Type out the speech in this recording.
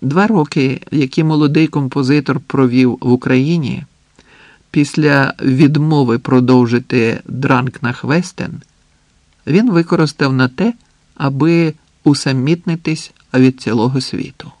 Два роки, які молодий композитор провів в Україні, після відмови продовжити дранк на Хвестен, він використав на те, аби усамітнитись від цілого світу.